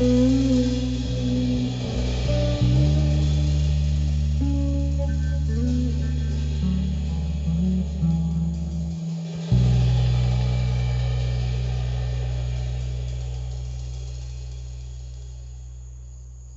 Música